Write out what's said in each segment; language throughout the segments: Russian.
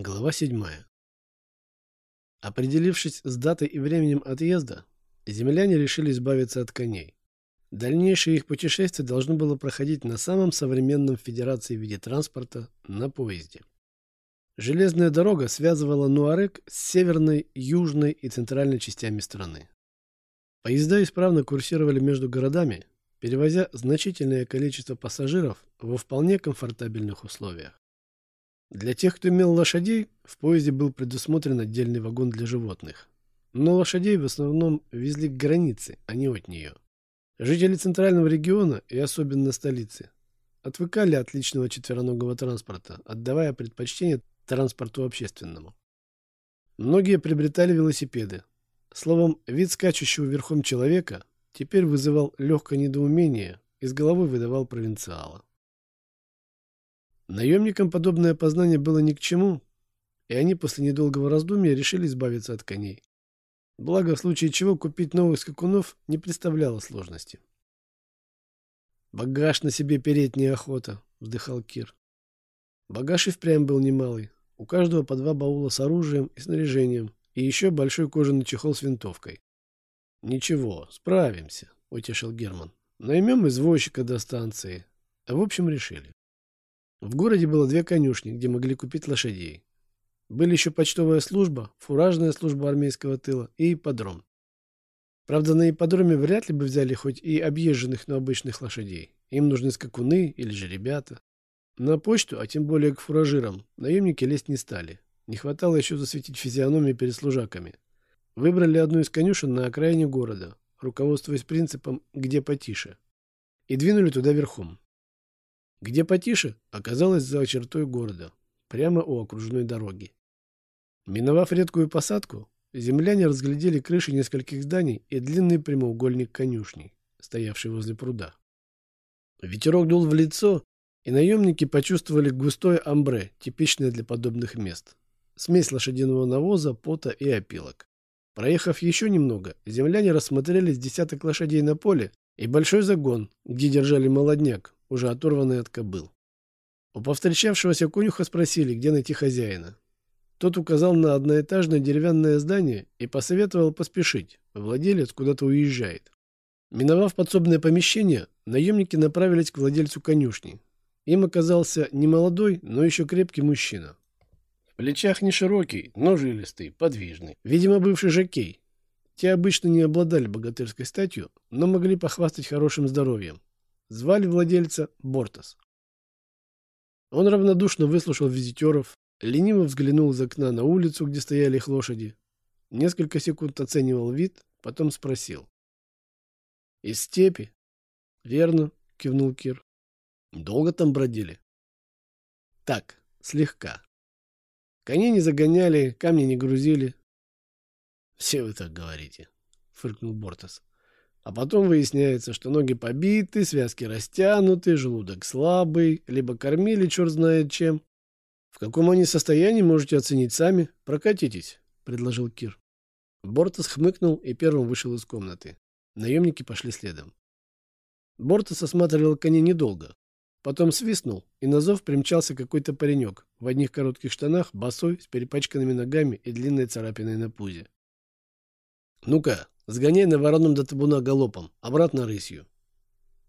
Глава 7. Определившись с датой и временем отъезда, земляне решили избавиться от коней. Дальнейшее их путешествие должно было проходить на самом современном в Федерации виде транспорта – на поезде. Железная дорога связывала Нуарек с северной, южной и центральной частями страны. Поезда исправно курсировали между городами, перевозя значительное количество пассажиров во вполне комфортабельных условиях. Для тех, кто имел лошадей, в поезде был предусмотрен отдельный вагон для животных. Но лошадей в основном везли к границе, а не от нее. Жители центрального региона и особенно столицы отвыкали от личного четвероногого транспорта, отдавая предпочтение транспорту общественному. Многие приобретали велосипеды. Словом, вид скачущего верхом человека теперь вызывал легкое недоумение и с головой выдавал провинциала. Наемникам подобное познание было ни к чему, и они после недолгого раздумья решили избавиться от коней. Благо, в случае чего купить новых скакунов не представляло сложности. «Багаж на себе переть неохота», — вздыхал Кир. Багаж и впрямь был немалый. У каждого по два баула с оружием и снаряжением, и еще большой кожаный чехол с винтовкой. «Ничего, справимся», — утешил Герман. «Наймем извозчика до станции». А в общем, решили. В городе было две конюшни, где могли купить лошадей. Были еще почтовая служба, фуражная служба армейского тыла и ипподром. Правда, на ипподроме вряд ли бы взяли хоть и объезженных, но обычных лошадей. Им нужны скакуны или же ребята. На почту, а тем более к фуражирам, наемники лезть не стали. Не хватало еще засветить физиономии перед служаками. Выбрали одну из конюшен на окраине города, руководствуясь принципом «где потише», и двинули туда верхом. Где потише, оказалось за чертой города, прямо у окружной дороги. Миновав редкую посадку, земляне разглядели крыши нескольких зданий и длинный прямоугольник конюшней, стоявший возле пруда. Ветерок дул в лицо, и наемники почувствовали густое амбре, типичное для подобных мест. Смесь лошадиного навоза, пота и опилок. Проехав еще немного, земляне рассмотрели с десяток лошадей на поле и большой загон, где держали молодняк, уже оторванный от кобыл. У повстречавшегося конюха спросили, где найти хозяина. Тот указал на одноэтажное деревянное здание и посоветовал поспешить. Владелец куда-то уезжает. Миновав подсобное помещение, наемники направились к владельцу конюшни. Им оказался не молодой, но еще крепкий мужчина. В плечах не широкий, но жилистый, подвижный. Видимо, бывший жокей. Те обычно не обладали богатырской статью, но могли похвастать хорошим здоровьем. Звали владельца Бортос. Он равнодушно выслушал визитеров, лениво взглянул из окна на улицу, где стояли их лошади. Несколько секунд оценивал вид, потом спросил. «Из степи?» «Верно», — кивнул Кир. «Долго там бродили?» «Так, слегка. Коней не загоняли, камни не грузили». «Все вы так говорите», — фыркнул Бортос. А потом выясняется, что ноги побиты, связки растянуты, желудок слабый, либо кормили черт знает чем. В каком они состоянии, можете оценить сами. Прокатитесь, — предложил Кир. Бортос хмыкнул и первым вышел из комнаты. Наемники пошли следом. Бортос осматривал коней недолго. Потом свистнул, и на зов примчался какой-то паренек в одних коротких штанах, босой, с перепачканными ногами и длинной царапиной на пузе. «Ну-ка, Сгоняй на вороном до табуна галопом, обратно рысью.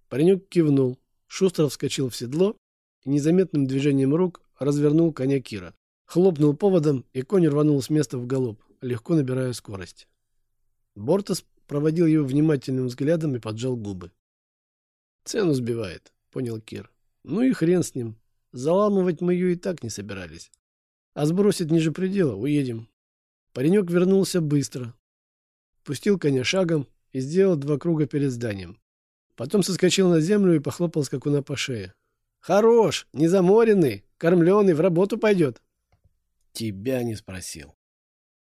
Паренек кивнул, шустро вскочил в седло и незаметным движением рук развернул коня Кира. Хлопнул поводом, и конь рванул с места в галоп, легко набирая скорость. Бортос проводил его внимательным взглядом и поджал губы. «Цену сбивает», — понял Кир. «Ну и хрен с ним. Заламывать мы ее и так не собирались. А сбросить ниже предела уедем». Паренек вернулся быстро, пустил коня шагом и сделал два круга перед зданием. Потом соскочил на землю и похлопал скакуна по шее. «Хорош! Незаморенный! Кормленный! В работу пойдет!» «Тебя не спросил!»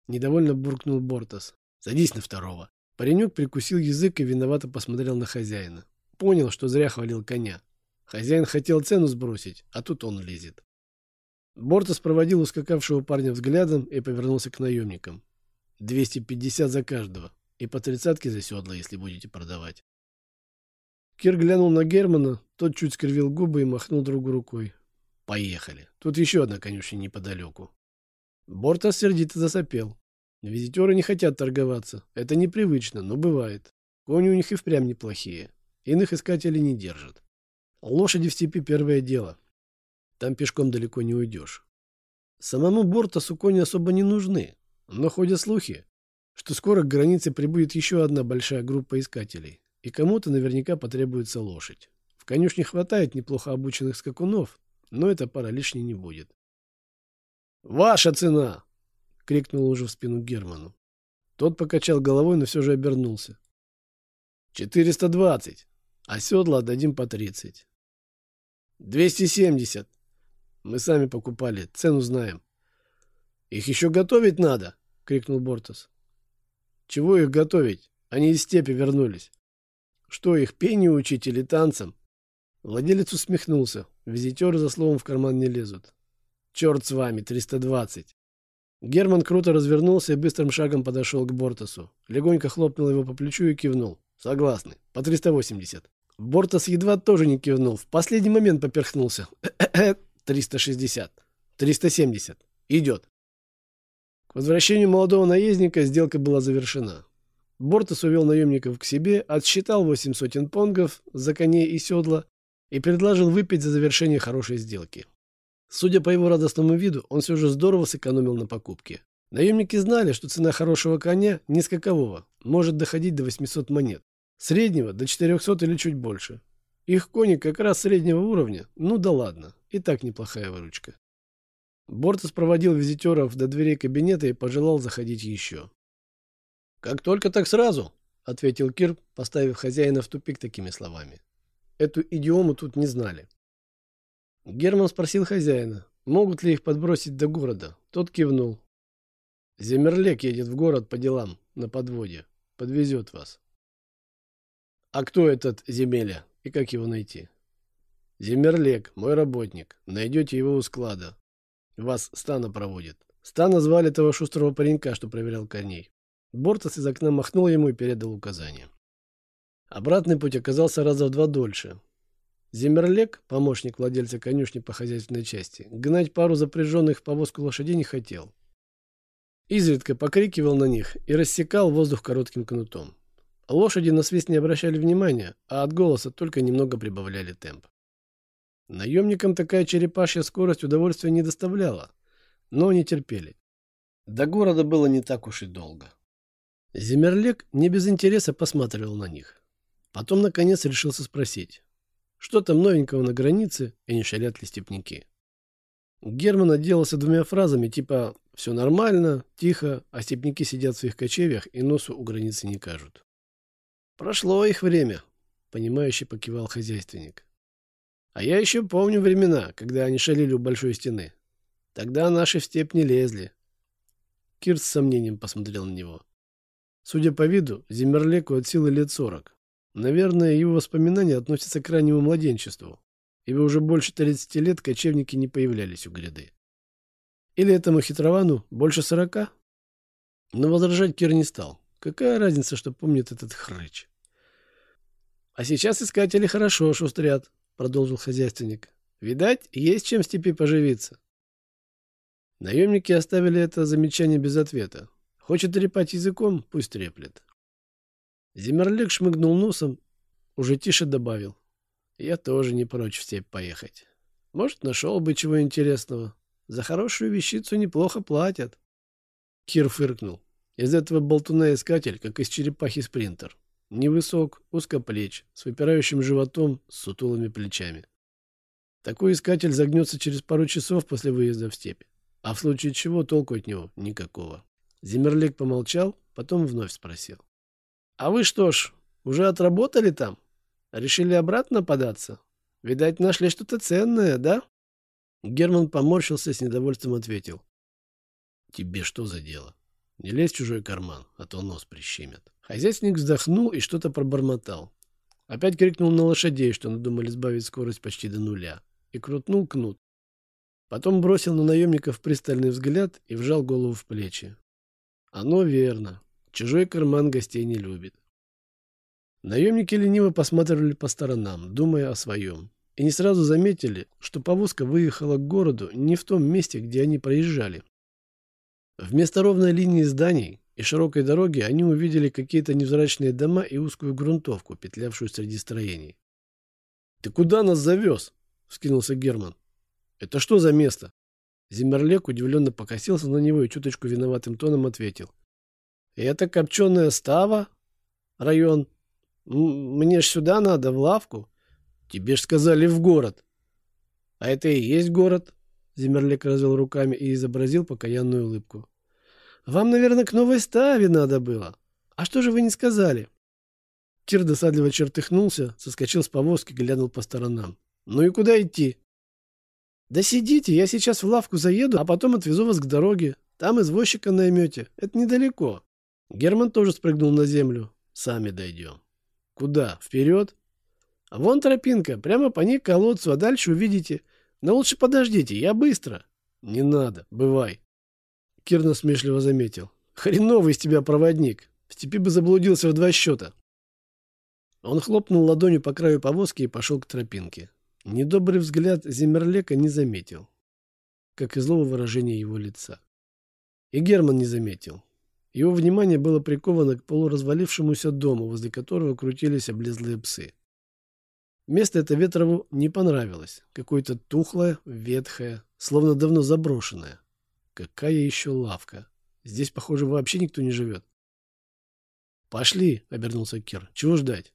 Недовольно буркнул Бортос. «Садись на второго!» Паренек прикусил язык и виновато посмотрел на хозяина. Понял, что зря хвалил коня. Хозяин хотел цену сбросить, а тут он лезет. Бортос проводил ускакавшего парня взглядом и повернулся к наемникам. 250 за каждого. И по тридцатке за седла, если будете продавать. Кир глянул на Германа, тот чуть скривил губы и махнул другу рукой. Поехали. Тут еще одна конюшня неподалеку. Бортос сердито засопел. Визитеры не хотят торговаться. Это непривычно, но бывает. Кони у них и впрямь неплохие. Иных искателей не держат. Лошади в степи первое дело. Там пешком далеко не уйдешь. Самому Бортосу кони особо не нужны. Но ходят слухи, что скоро к границе прибудет еще одна большая группа искателей. И кому-то наверняка потребуется лошадь. В конюшне хватает неплохо обученных скакунов, но эта пара лишней не будет. «Ваша цена!» — крикнул уже в спину Герману. Тот покачал головой, но все же обернулся. «Четыреста двадцать, а седла отдадим по тридцать». «Двести семьдесят. Мы сами покупали, цену знаем». «Их еще готовить надо!» — крикнул Бортос. «Чего их готовить? Они из степи вернулись. Что, их пению учить или танцам?» Владелец усмехнулся. Визитеры за словом в карман не лезут. «Черт с вами, 320!» Герман круто развернулся и быстрым шагом подошел к Бортосу. Легонько хлопнул его по плечу и кивнул. «Согласны. По 380». Бортос едва тоже не кивнул. В последний момент поперхнулся. «360. 370. Идет». К возвращению молодого наездника сделка была завершена. Бортос увел наемников к себе, отсчитал восемь сотен понгов за коней и седла и предложил выпить за завершение хорошей сделки. Судя по его радостному виду, он все же здорово сэкономил на покупке. Наемники знали, что цена хорошего коня, не скакового, может доходить до 800 монет. Среднего до 400 или чуть больше. Их кони как раз среднего уровня, ну да ладно, и так неплохая выручка. Бортос проводил визитеров до дверей кабинета и пожелал заходить еще. «Как только, так сразу», — ответил Кир, поставив хозяина в тупик такими словами. Эту идиому тут не знали. Герман спросил хозяина, могут ли их подбросить до города. Тот кивнул. Земерлек едет в город по делам на подводе. Подвезет вас. А кто этот Земеля и как его найти? Земерлек, мой работник. Найдете его у склада. Вас Стана проводит. Стана звали того шустрого паренька, что проверял коней. Бортос из окна махнул ему и передал указание. Обратный путь оказался раза в два дольше. Земерлек, помощник владельца конюшни по хозяйственной части, гнать пару запряженных в повозку лошадей не хотел. Изредка покрикивал на них и рассекал воздух коротким кнутом. Лошади на свист не обращали внимания, а от голоса только немного прибавляли темп. Наемникам такая черепашья скорость удовольствия не доставляла, но они терпели. До города было не так уж и долго. Земерлек не без интереса посматривал на них. Потом, наконец, решился спросить. Что там новенького на границе и не шалят ли степняки? Герман отделался двумя фразами типа «все нормально», «тихо», а степняки сидят в своих кочевьях и носу у границы не кажут. «Прошло их время», — понимающе покивал хозяйственник. «А я еще помню времена, когда они шалили у большой стены. Тогда наши в степь не лезли». Кирт с сомнением посмотрел на него. Судя по виду, Зимерлеку от силы лет сорок. Наверное, его воспоминания относятся к раннему младенчеству, ибо уже больше 30 лет кочевники не появлялись у гряды. Или этому хитровану больше сорока? Но возражать Кир не стал. Какая разница, что помнит этот хрыч? — А сейчас искатели хорошо шустрят, — продолжил хозяйственник. — Видать, есть чем в степи поживиться. Наемники оставили это замечание без ответа. Хочет трепать языком, пусть треплет. Зимерлик шмыгнул носом, уже тише добавил. Я тоже не прочь в степь поехать. Может, нашел бы чего интересного. За хорошую вещицу неплохо платят. Кир фыркнул. Из этого болтуна-искатель, как из черепахи спринтер. Невысок, узкоплеч, с выпирающим животом, с сутулыми плечами. Такой искатель загнется через пару часов после выезда в степь. А в случае чего толку от него никакого. Зимерлик помолчал, потом вновь спросил. А вы что ж, уже отработали там? Решили обратно податься? Видать, нашли что-то ценное, да? Герман поморщился с недовольством ответил. Тебе что за дело? Не лезь в чужой карман, а то нос прищемят. Хозяйственник вздохнул и что-то пробормотал. Опять крикнул на лошадей, что надумали сбавить скорость почти до нуля, и крутнул кнут. Потом бросил на наемников пристальный взгляд и вжал голову в плечи. Оно верно. Чужой карман гостей не любит. Наемники лениво посматривали по сторонам, думая о своем, и не сразу заметили, что повозка выехала к городу не в том месте, где они проезжали. Вместо ровной линии зданий и широкой дороги они увидели какие-то невзрачные дома и узкую грунтовку, петлявшую среди строений. «Ты куда нас завез?» — вскинулся Герман. «Это что за место?» Зимерлек удивленно покосился на него и чуточку виноватым тоном ответил. «Это копченая става? Район? Мне ж сюда надо, в лавку. Тебе ж сказали в город». «А это и есть город?» Зимерлек развел руками и изобразил покаянную улыбку. Вам, наверное, к новой ставе надо было. А что же вы не сказали?» Кир досадливо чертыхнулся, соскочил с повозки, глянул по сторонам. «Ну и куда идти?» «Да сидите, я сейчас в лавку заеду, а потом отвезу вас к дороге. Там извозчика наймете. Это недалеко». Герман тоже спрыгнул на землю. «Сами дойдем». «Куда? Вперед?» «Вон тропинка, прямо по ней к колодцу, а дальше увидите. Но лучше подождите, я быстро». «Не надо, бывай». Кир насмешливо заметил. «Хреновый из тебя проводник. В степи бы заблудился в два счета». Он хлопнул ладонью по краю повозки и пошел к тропинке. Недобрый взгляд Зимерлека не заметил, как и злого выражения его лица. И Герман не заметил. Его внимание было приковано к полуразвалившемуся дому, возле которого крутились облезлые псы. Место это Ветрову не понравилось. Какое-то тухлое, ветхое, словно давно заброшенное. Какая еще лавка? Здесь, похоже, вообще никто не живет. «Пошли», — обернулся Кир. «Чего ждать?»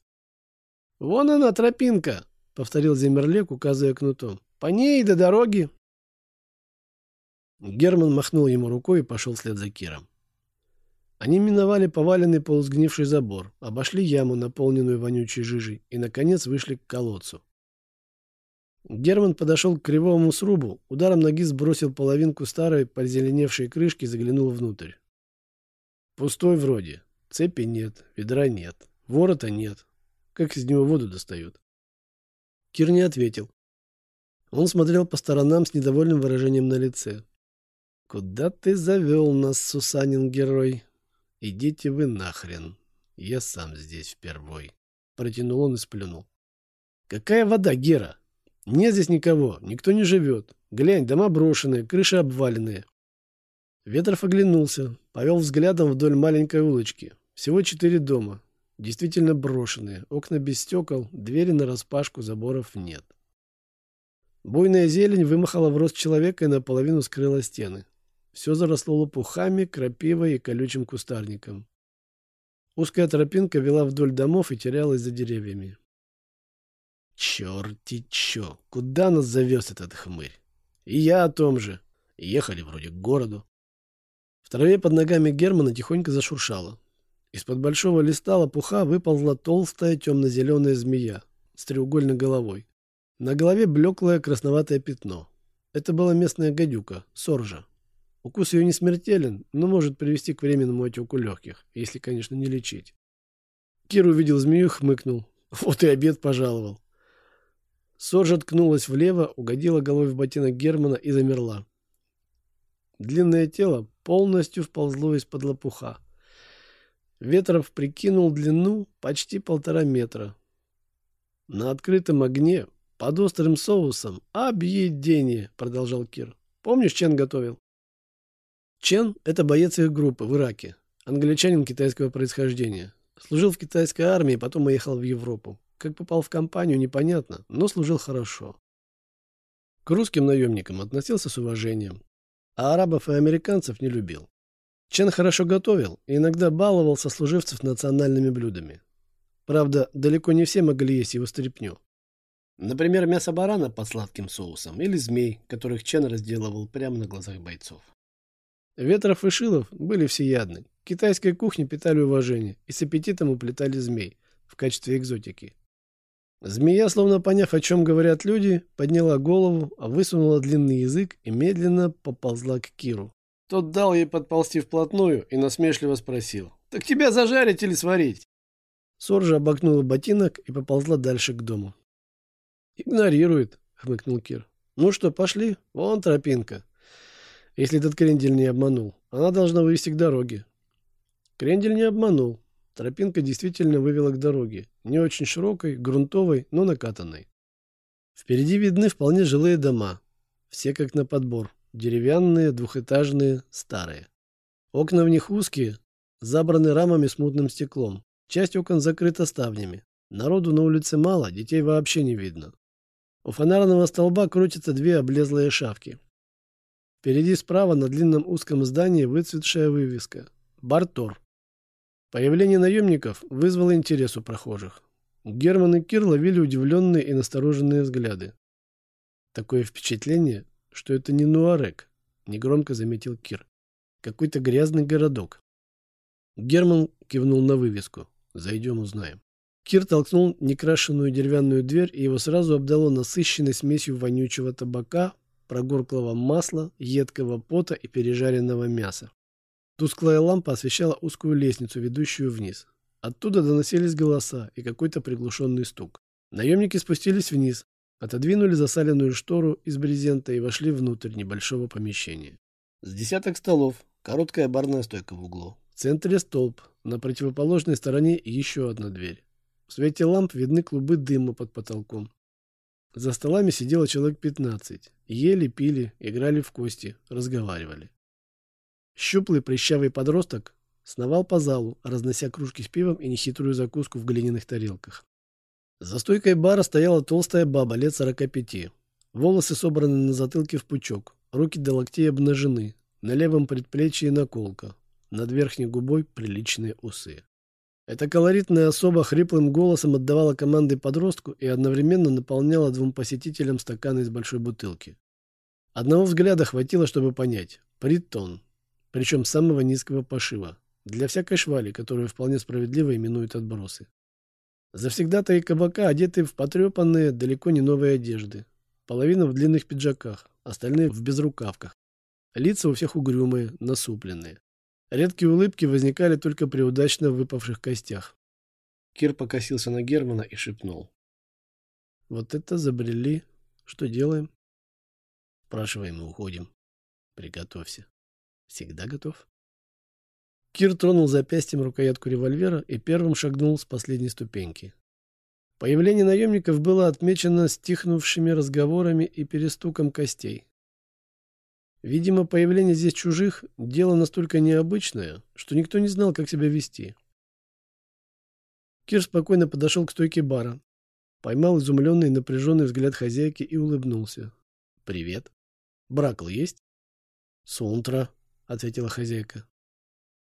«Вон она, тропинка», — повторил Земерлек, указывая кнутом. «По ней до дороги». Герман махнул ему рукой и пошел вслед за Киром. Они миновали поваленный полусгнивший забор, обошли яму, наполненную вонючей жижей, и, наконец, вышли к колодцу. Герман подошел к кривому срубу, ударом ноги сбросил половинку старой позеленевшей крышки и заглянул внутрь. Пустой вроде. Цепи нет, ведра нет, ворота нет. Как из него воду достают? Кир не ответил. Он смотрел по сторонам с недовольным выражением на лице. «Куда ты завел нас, Сусанин герой? Идите вы нахрен. Я сам здесь впервой». Протянул он и сплюнул. «Какая вода, Гера? Нет здесь никого, никто не живет. Глянь, дома брошенные, крыши обваленные. Ветров оглянулся, повел взглядом вдоль маленькой улочки. Всего четыре дома. Действительно брошенные. Окна без стекол, двери нараспашку, заборов нет. Буйная зелень вымахала в рост человека и наполовину скрыла стены. Все заросло лопухами, крапивой и колючим кустарником. Узкая тропинка вела вдоль домов и терялась за деревьями. Черти чё, куда нас завез этот хмырь? И я о том же. Ехали вроде к городу. В траве под ногами Германа тихонько зашуршало. Из-под большого листа лопуха выползла толстая темно-зеленая змея с треугольной головой. На голове блеклое красноватое пятно. Это была местная гадюка, соржа. Укус ее не смертелен, но может привести к временному отеку легких, если, конечно, не лечить. Кир увидел змею и хмыкнул. Вот и обед пожаловал. Соржа ткнулась влево, угодила головой в ботинок Германа и замерла. Длинное тело полностью вползло из-под лопуха. Ветров прикинул длину почти полтора метра. На открытом огне, под острым соусом, объедение, продолжал Кир. Помнишь, Чен готовил? Чен – это боец их группы в Ираке, англичанин китайского происхождения. Служил в китайской армии, потом уехал в Европу. Как попал в компанию, непонятно, но служил хорошо. К русским наемникам относился с уважением, а арабов и американцев не любил. Чен хорошо готовил и иногда баловал сослуживцев национальными блюдами. Правда, далеко не все могли есть его стряпню. Например, мясо барана под сладким соусом или змей, которых Чен разделывал прямо на глазах бойцов. Ветров и Шилов были всеядны. К китайской кухне питали уважение и с аппетитом уплетали змей в качестве экзотики. Змея, словно поняв, о чем говорят люди, подняла голову, высунула длинный язык и медленно поползла к Киру. Тот дал ей подползти вплотную и насмешливо спросил. «Так тебя зажарить или сварить?» Соржа обогнула ботинок и поползла дальше к дому. «Игнорирует», — хмыкнул Кир. «Ну что, пошли? Вон тропинка. Если этот крендель не обманул, она должна вывести к дороге». Крендель не обманул. Тропинка действительно вывела к дороге, не очень широкой, грунтовой, но накатанной. Впереди видны вполне жилые дома, все как на подбор, деревянные, двухэтажные, старые. Окна в них узкие, забраны рамами с мутным стеклом. Часть окон закрыта ставнями. Народу на улице мало, детей вообще не видно. У фонарного столба крутятся две облезлые шавки. Впереди справа на длинном узком здании выцветшая вывеска «Бартор». Появление наемников вызвало интерес у прохожих. Герман и Кир ловили удивленные и настороженные взгляды. Такое впечатление, что это не Нуарек, негромко заметил Кир. Какой-то грязный городок. Герман кивнул на вывеску. Зайдем, узнаем. Кир толкнул некрашенную деревянную дверь, и его сразу обдало насыщенной смесью вонючего табака, прогорклого масла, едкого пота и пережаренного мяса. Тусклая лампа освещала узкую лестницу, ведущую вниз. Оттуда доносились голоса и какой-то приглушенный стук. Наемники спустились вниз, отодвинули засаленную штору из брезента и вошли внутрь небольшого помещения. С десяток столов, короткая барная стойка в углу. В центре столб, на противоположной стороне еще одна дверь. В свете ламп видны клубы дыма под потолком. За столами сидело человек пятнадцать. Ели, пили, играли в кости, разговаривали. Щуплый прыщавый подросток сновал по залу, разнося кружки с пивом и нехитрую закуску в глиняных тарелках. За стойкой бара стояла толстая баба лет сорока пяти. Волосы собраны на затылке в пучок, руки до локтей обнажены, на левом предплечье наколка, над верхней губой приличные усы. Эта колоритная особа хриплым голосом отдавала команды подростку и одновременно наполняла двум посетителям стаканы из большой бутылки. Одного взгляда хватило, чтобы понять. Притон причем самого низкого пошива, для всякой швали, которую вполне справедливо именуют отбросы. Завсегда-то и кабака одеты в потрепанные, далеко не новые одежды. Половина в длинных пиджаках, остальные в безрукавках. Лица у всех угрюмые, насупленные. Редкие улыбки возникали только при удачно выпавших костях. Кир покосился на Германа и шепнул. «Вот это забрели. Что делаем?» «Спрашиваем и уходим. Приготовься». Всегда готов. Кир тронул запястьем рукоятку револьвера и первым шагнул с последней ступеньки. Появление наемников было отмечено стихнувшими разговорами и перестуком костей. Видимо, появление здесь чужих – дело настолько необычное, что никто не знал, как себя вести. Кир спокойно подошел к стойке бара, поймал изумленный и напряженный взгляд хозяйки и улыбнулся. «Привет. Бракл есть?» «Сунтра», ответила хозяйка.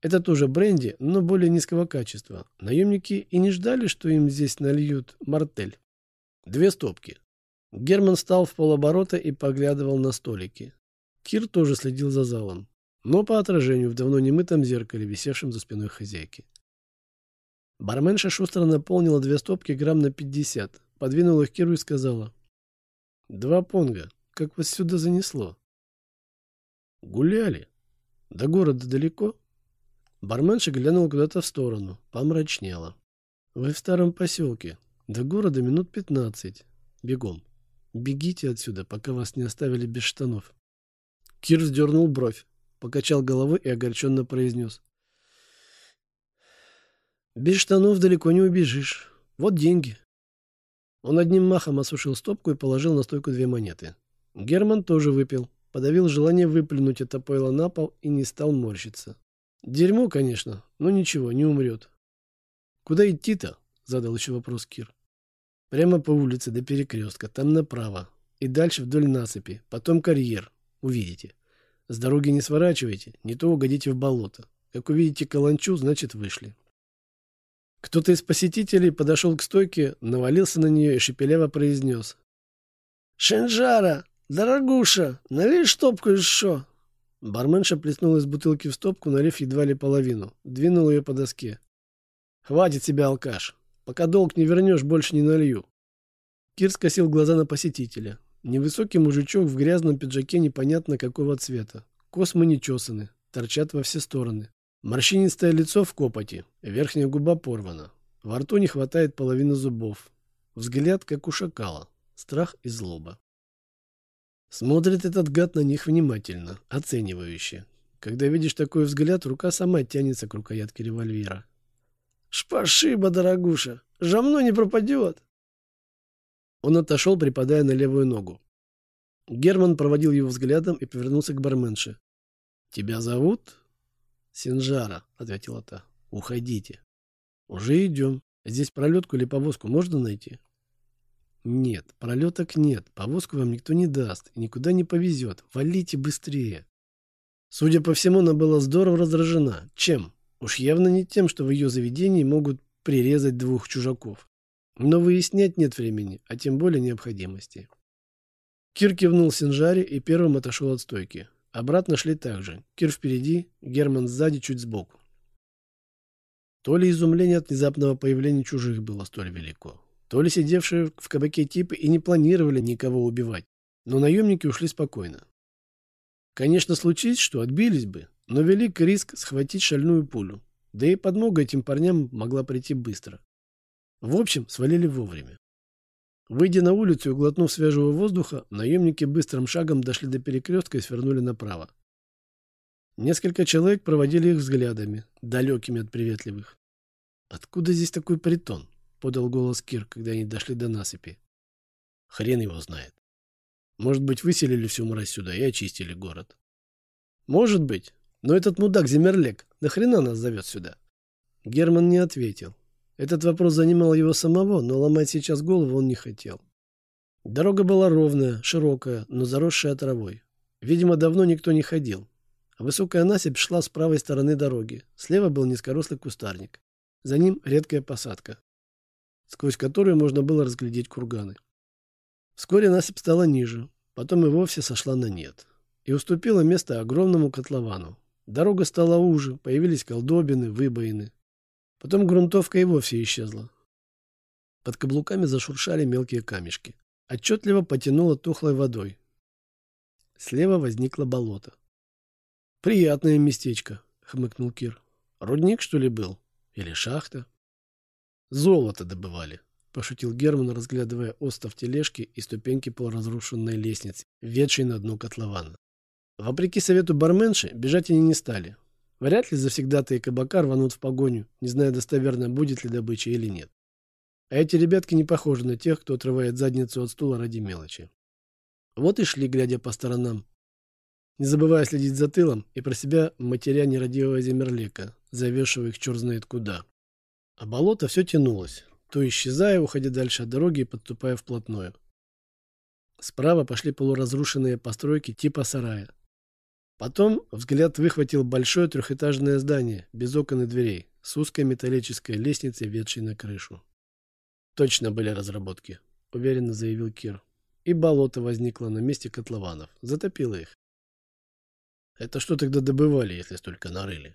Это тоже бренди, но более низкого качества. Наемники и не ждали, что им здесь нальют мартель. Две стопки. Герман встал в полоборота и поглядывал на столики. Кир тоже следил за залом, но по отражению в давно немытом зеркале, висевшем за спиной хозяйки. Барменша шустро наполнила две стопки грамм на пятьдесят, подвинула их Киру и сказала. «Два понга. Как вас сюда занесло?» «Гуляли», до города далеко? Барменша глянула куда-то в сторону, помрачнела. Вы в старом поселке. До города минут пятнадцать. Бегом. Бегите отсюда, пока вас не оставили без штанов. Кир вздернул бровь, покачал головой и огорченно произнес. Без штанов далеко не убежишь. Вот деньги. Он одним махом осушил стопку и положил на стойку две монеты. Герман тоже выпил, Подавил желание выплюнуть это пойло на пол и не стал морщиться. Дерьмо, конечно, но ничего, не умрет. Куда идти-то? Задал еще вопрос Кир. Прямо по улице до перекрестка, там направо. И дальше вдоль насыпи, потом карьер. Увидите. С дороги не сворачивайте, не то угодите в болото. Как увидите каланчу, значит вышли. Кто-то из посетителей подошел к стойке, навалился на нее и шепеляво произнес. «Шенжара! «Дорогуша, налей штопку еще!» Барменша плеснула из бутылки в стопку, налив едва ли половину. Двинул ее по доске. «Хватит себя, алкаш! Пока долг не вернешь, больше не налью!» Кир скосил глаза на посетителя. Невысокий мужичок в грязном пиджаке непонятно какого цвета. Космы не чесаны, торчат во все стороны. Морщинистое лицо в копоти, верхняя губа порвана. Во рту не хватает половины зубов. Взгляд, как у шакала. Страх и злоба. Смотрит этот гад на них внимательно, оценивающе. Когда видишь такой взгляд, рука сама тянется к рукоятке револьвера. «Шпашиба, дорогуша! Жамно не пропадет!» Он отошел, припадая на левую ногу. Герман проводил его взглядом и повернулся к барменше. «Тебя зовут?» Синжара, ответила та. Уходите. Уже идем. Здесь пролетку или повозку можно найти? Нет, пролеток нет. Повозку вам никто не даст и никуда не повезет. Валите быстрее. Судя по всему, она была здорово раздражена. Чем? Уж явно не тем, что в ее заведении могут прирезать двух чужаков. Но выяснять нет времени, а тем более необходимости. Кир кивнул Синжаре и первым отошел от стойки. Обратно шли так же. Кир впереди, Герман сзади, чуть сбоку. То ли изумление от внезапного появления чужих было столь велико, то ли сидевшие в кабаке типы и не планировали никого убивать, но наемники ушли спокойно. Конечно, случись, что отбились бы, но велик риск схватить шальную пулю, да и подмога этим парням могла прийти быстро. В общем, свалили вовремя. Выйдя на улицу и глотнув свежего воздуха, наемники быстрым шагом дошли до перекрестка и свернули направо. Несколько человек проводили их взглядами, далекими от приветливых. «Откуда здесь такой притон?» — подал голос Кир, когда они дошли до насыпи. «Хрен его знает. Может быть, выселили всю мразь сюда и очистили город?» «Может быть. Но этот мудак Земерлек нахрена нас зовет сюда?» Герман не ответил. Этот вопрос занимал его самого, но ломать сейчас голову он не хотел. Дорога была ровная, широкая, но заросшая травой. Видимо, давно никто не ходил. Высокая насыпь шла с правой стороны дороги. Слева был низкорослый кустарник. За ним редкая посадка, сквозь которую можно было разглядеть курганы. Вскоре насыпь стала ниже, потом и вовсе сошла на нет. И уступила место огромному котловану. Дорога стала уже, появились колдобины, выбоины. Потом грунтовка и вовсе исчезла. Под каблуками зашуршали мелкие камешки. Отчетливо потянуло тухлой водой. Слева возникло болото. «Приятное местечко», — хмыкнул Кир. «Рудник, что ли, был? Или шахта?» «Золото добывали», — пошутил Герман, разглядывая остов тележки и ступеньки полуразрушенной лестницы, ведшей на дно котлована. Вопреки совету барменши, бежать они не стали. Вряд ли завсегда-то и кабака рванут в погоню, не зная достоверно, будет ли добыча или нет. А эти ребятки не похожи на тех, кто отрывает задницу от стула ради мелочи. Вот и шли, глядя по сторонам, не забывая следить за тылом и про себя матеря нерадивого земерлека, завешивая их черт знает куда. А болото все тянулось, то исчезая, уходя дальше от дороги и подступая вплотную. Справа пошли полуразрушенные постройки типа сарая. Потом взгляд выхватил большое трехэтажное здание, без окон и дверей, с узкой металлической лестницей, ведшей на крышу. Точно были разработки, уверенно заявил Кир. И болото возникло на месте котлованов, затопило их. Это что тогда добывали, если столько нарыли?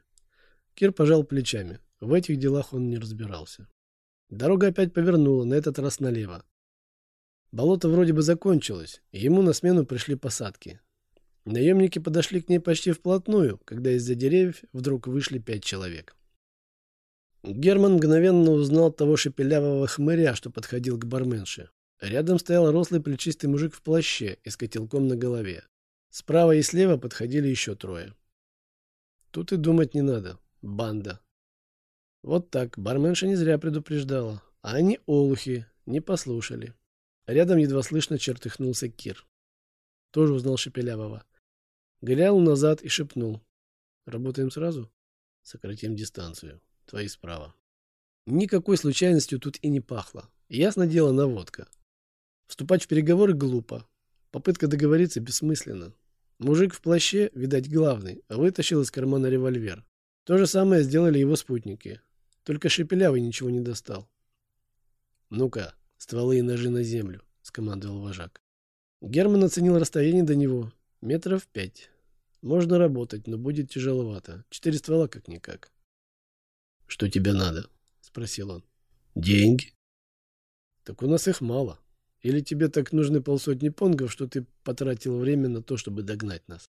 Кир пожал плечами. В этих делах он не разбирался. Дорога опять повернула, на этот раз налево. Болото вроде бы закончилось, и ему на смену пришли посадки. Наемники подошли к ней почти вплотную, когда из-за деревьев вдруг вышли пять человек. Герман мгновенно узнал того шепелявого хмыря, что подходил к барменше. Рядом стоял рослый плечистый мужик в плаще и с котелком на голове. Справа и слева подходили еще трое. Тут и думать не надо. Банда. Вот так, барменша не зря предупреждала. А они олухи, не послушали. Рядом едва слышно чертыхнулся Кир. Тоже узнал Шепелявого. Глянул назад и шепнул. «Работаем сразу?» «Сократим дистанцию. Твои справа». Никакой случайностью тут и не пахло. Ясно дело, наводка. Вступать в переговоры глупо. Попытка договориться бессмысленна. Мужик в плаще, видать, главный, вытащил из кармана револьвер. То же самое сделали его спутники. Только Шепелявый ничего не достал. «Ну-ка, стволы и ножи на землю», — скомандовал вожак. Герман оценил расстояние до него. Метров пять. Можно работать, но будет тяжеловато. Четыре ствола как-никак. — Что тебе надо? — спросил он. — Деньги. — Так у нас их мало. Или тебе так нужны полсотни понгов, что ты потратил время на то, чтобы догнать нас?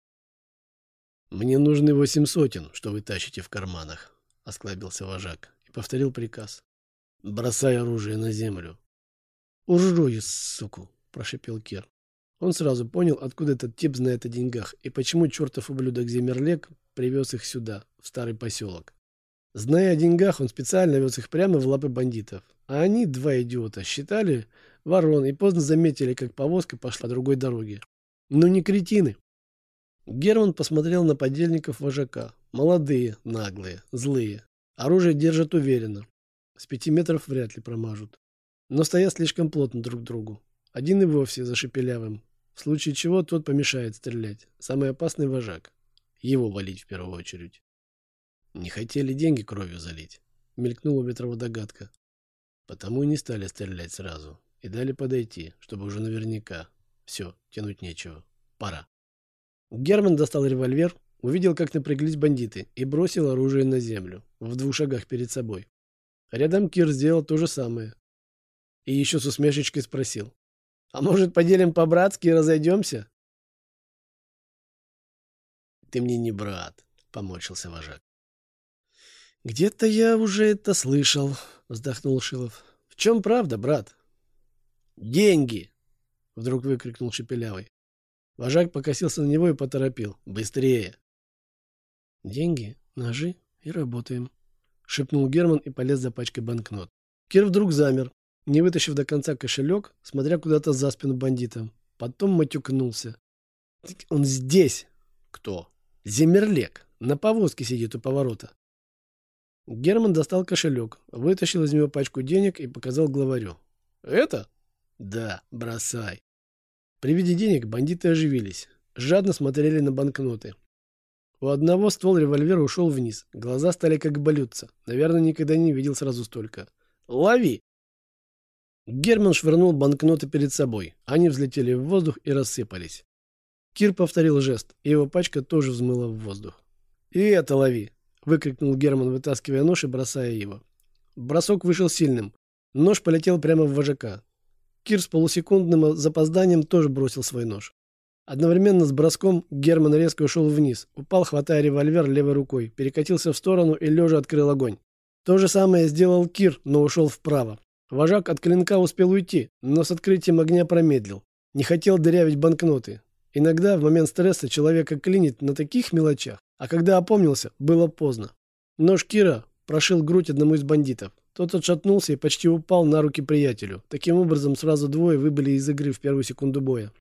— Мне нужны восемь сотен, что вы тащите в карманах, — осклабился вожак повторил приказ. — Бросай оружие на землю. — Уржую, суку, — прошепел Кир. Он сразу понял, откуда этот тип знает о деньгах и почему чертов ублюдок Земерлек привез их сюда, в старый поселок. Зная о деньгах, он специально вез их прямо в лапы бандитов. А они, два идиота, считали ворон и поздно заметили, как повозка пошла по другой дороге. Но не кретины. Герман посмотрел на подельников вожака. Молодые, наглые, злые. Оружие держат уверенно. С пяти метров вряд ли промажут. Но стоят слишком плотно друг к другу. Один и вовсе за шепелявым. В случае чего тот помешает стрелять. Самый опасный вожак. Его валить в первую очередь. Не хотели деньги кровью залить. Мелькнула ветрова догадка. Потому и не стали стрелять сразу. И дали подойти, чтобы уже наверняка. Все, тянуть нечего. Пора. Герман достал револьвер, увидел, как напряглись бандиты, и бросил оружие на землю, в двух шагах перед собой. Рядом Кир сделал то же самое. И еще с усмешечкой спросил. «А может, поделим по-братски и разойдемся?» «Ты мне не брат», — поморщился вожак. «Где-то я уже это слышал», — вздохнул Шилов. «В чем правда, брат?» «Деньги!» — вдруг выкрикнул Шепелявый. Вожак покосился на него и поторопил. «Быстрее!» «Деньги, ножи и работаем», — шепнул Герман и полез за пачкой банкнот. Кир вдруг замер, не вытащив до конца кошелек, смотря куда-то за спину бандитам. Потом матюкнулся. «Он здесь!» «Кто?» «Земерлек. На повозке сидит у поворота». Герман достал кошелек, вытащил из него пачку денег и показал главарю. «Это?» «Да, бросай». При виде денег бандиты оживились, жадно смотрели на банкноты. У одного ствол револьвера ушел вниз, глаза стали как болются. Наверное, никогда не видел сразу столько. «Лови!» Герман швырнул банкноты перед собой. Они взлетели в воздух и рассыпались. Кир повторил жест, и его пачка тоже взмыла в воздух. «И это лови!» — выкрикнул Герман, вытаскивая нож и бросая его. Бросок вышел сильным. Нож полетел прямо в вожака. Кир с полусекундным запозданием тоже бросил свой нож. Одновременно с броском Герман резко ушел вниз, упал, хватая револьвер левой рукой, перекатился в сторону и лежа открыл огонь. То же самое сделал Кир, но ушел вправо. Вожак от клинка успел уйти, но с открытием огня промедлил. Не хотел дырявить банкноты. Иногда в момент стресса человека клинит на таких мелочах, а когда опомнился, было поздно. Нож Кира прошил грудь одному из бандитов. Тот отшатнулся и почти упал на руки приятелю. Таким образом, сразу двое выбыли из игры в первую секунду боя.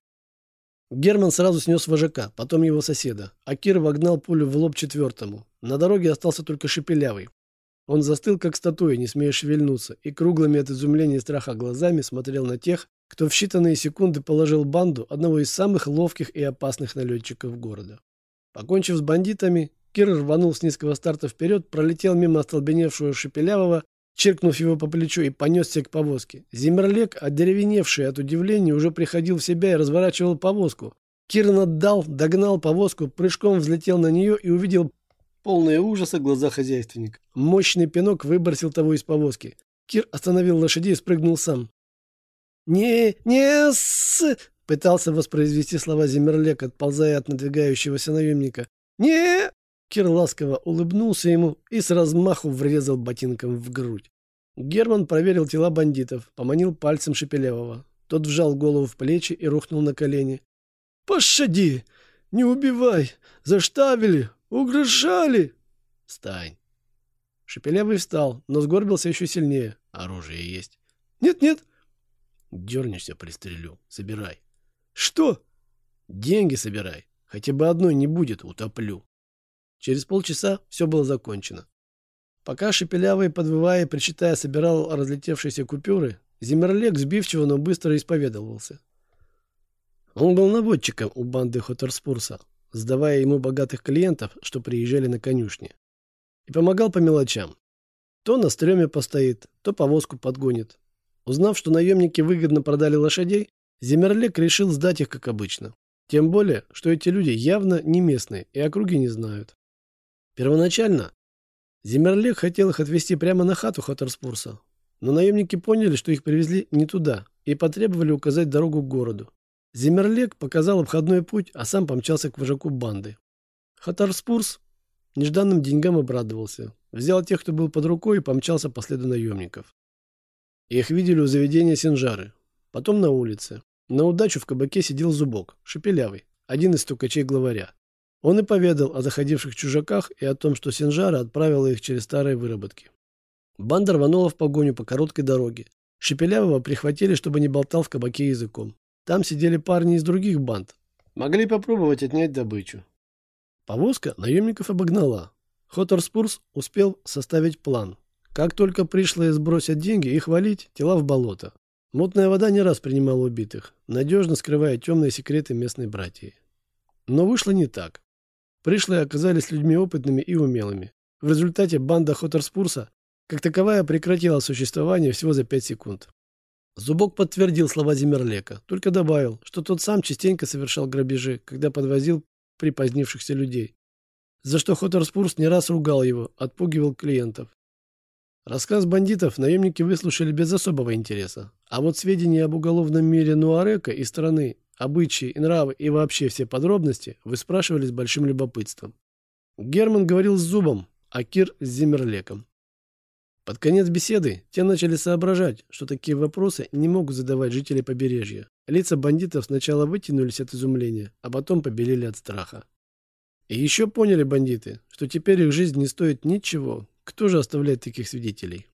Герман сразу снес вожака, потом его соседа, а Кир вогнал пулю в лоб четвертому. На дороге остался только Шепелявый. Он застыл, как статуя, не смея шевельнуться, и круглыми от изумления и страха глазами смотрел на тех, кто в считанные секунды положил банду одного из самых ловких и опасных налетчиков города. Покончив с бандитами, Кир рванул с низкого старта вперед, пролетел мимо остолбеневшего Шепелявого черкнув его по плечу и понесся к повозке. Зимерлек, одеревеневший от удивления, уже приходил в себя и разворачивал повозку. Кирн отдал, догнал повозку, прыжком взлетел на нее и увидел полные ужаса глаза хозяйственника. Мощный пинок выбросил того из повозки. Кир остановил лошадей и спрыгнул сам. «Не, не с...» — пытался воспроизвести слова Зимерлек, отползая от надвигающегося наемника. «Не...» Кир ласково улыбнулся ему и с размаху врезал ботинком в грудь. Герман проверил тела бандитов, поманил пальцем Шепелевого. Тот вжал голову в плечи и рухнул на колени. «Пощади! Не убивай! Заштабили! Угрожали!» «Стань!» Шепелевый встал, но сгорбился еще сильнее. «Оружие есть?» «Нет-нет!» «Дернешься, пристрелю. Собирай». «Что?» «Деньги собирай. Хотя бы одной не будет, утоплю». Через полчаса все было закончено. Пока Шепелявый, подвывая и причитая, собирал разлетевшиеся купюры, Зимерлек сбивчиво, но быстро исповедовался. Он был наводчиком у банды Хоторспурса, сдавая ему богатых клиентов, что приезжали на конюшни. И помогал по мелочам. То на стреме постоит, то повозку подгонит. Узнав, что наемники выгодно продали лошадей, Зимерлек решил сдать их, как обычно. Тем более, что эти люди явно не местные и округи не знают. Первоначально Зимерлек хотел их отвезти прямо на хату Хаттерспурса, но наемники поняли, что их привезли не туда, и потребовали указать дорогу к городу. Зимерлек показал обходной путь, а сам помчался к вожаку банды. Хатарспурс нежданным деньгам обрадовался, взял тех, кто был под рукой, и помчался по следу наемников. Их видели у заведения Синжары, потом на улице. На удачу в кабаке сидел Зубок, шепелявый, один из стукачей главаря. Он и поведал о заходивших чужаках и о том, что Синжара отправила их через старые выработки. Банда рванула в погоню по короткой дороге. Шепелявого прихватили, чтобы не болтал в кабаке языком. Там сидели парни из других банд. Могли попробовать отнять добычу. Повозка наемников обогнала. Хоттерспурс успел составить план. Как только пришлые сбросят деньги, их валить, тела в болото. Мутная вода не раз принимала убитых, надежно скрывая темные секреты местной братьи. Но вышло не так. Пришлые оказались людьми опытными и умелыми. В результате банда Хоттерспурса как таковая прекратила существование всего за пять секунд. Зубок подтвердил слова Зимерлека, только добавил, что тот сам частенько совершал грабежи, когда подвозил припозднившихся людей, за что Хоттерспурс не раз ругал его, отпугивал клиентов. Рассказ бандитов наемники выслушали без особого интереса, а вот сведения об уголовном мире Нуарека и страны, обычаи и нравы и вообще все подробности выспрашивали с большим любопытством. Герман говорил с Зубом, а Кир с Зимерлеком. Под конец беседы те начали соображать, что такие вопросы не могут задавать жители побережья. Лица бандитов сначала вытянулись от изумления, а потом побелели от страха. И еще поняли бандиты, что теперь их жизнь не стоит ничего, кто же оставляет таких свидетелей?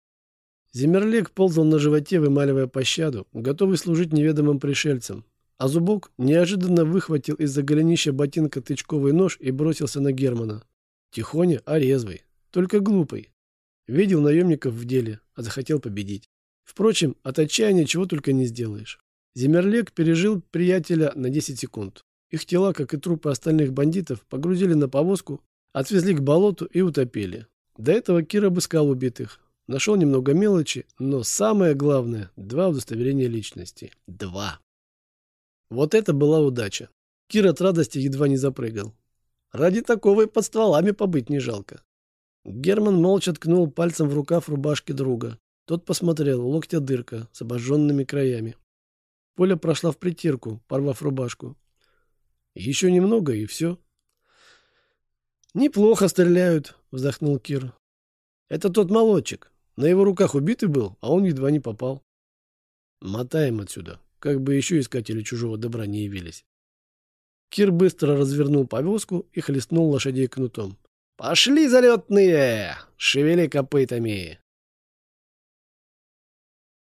Зимерлек ползал на животе, вымаливая пощаду, готовый служить неведомым пришельцам. А Зубок неожиданно выхватил из-за голенища ботинка тычковый нож и бросился на Германа. Тихоня, а резвый. Только глупый. Видел наемников в деле, а захотел победить. Впрочем, от отчаяния чего только не сделаешь. Зимерлек пережил приятеля на 10 секунд. Их тела, как и трупы остальных бандитов, погрузили на повозку, отвезли к болоту и утопили. До этого Кир обыскал убитых. Нашел немного мелочи, но самое главное – два удостоверения личности. Два. Вот это была удача. Кир от радости едва не запрыгал. Ради такого и под стволами побыть не жалко. Герман молча ткнул пальцем в рукав рубашки друга. Тот посмотрел, локтя дырка с обожженными краями. Поля прошла в притирку, порвав рубашку. Еще немного, и все. «Неплохо стреляют», — вздохнул Кир. «Это тот молодчик. На его руках убитый был, а он едва не попал». «Мотаем отсюда, как бы еще искатели чужого добра не явились». Кир быстро развернул повозку и хлестнул лошадей кнутом. «Пошли, залетные! Шевели копытами!»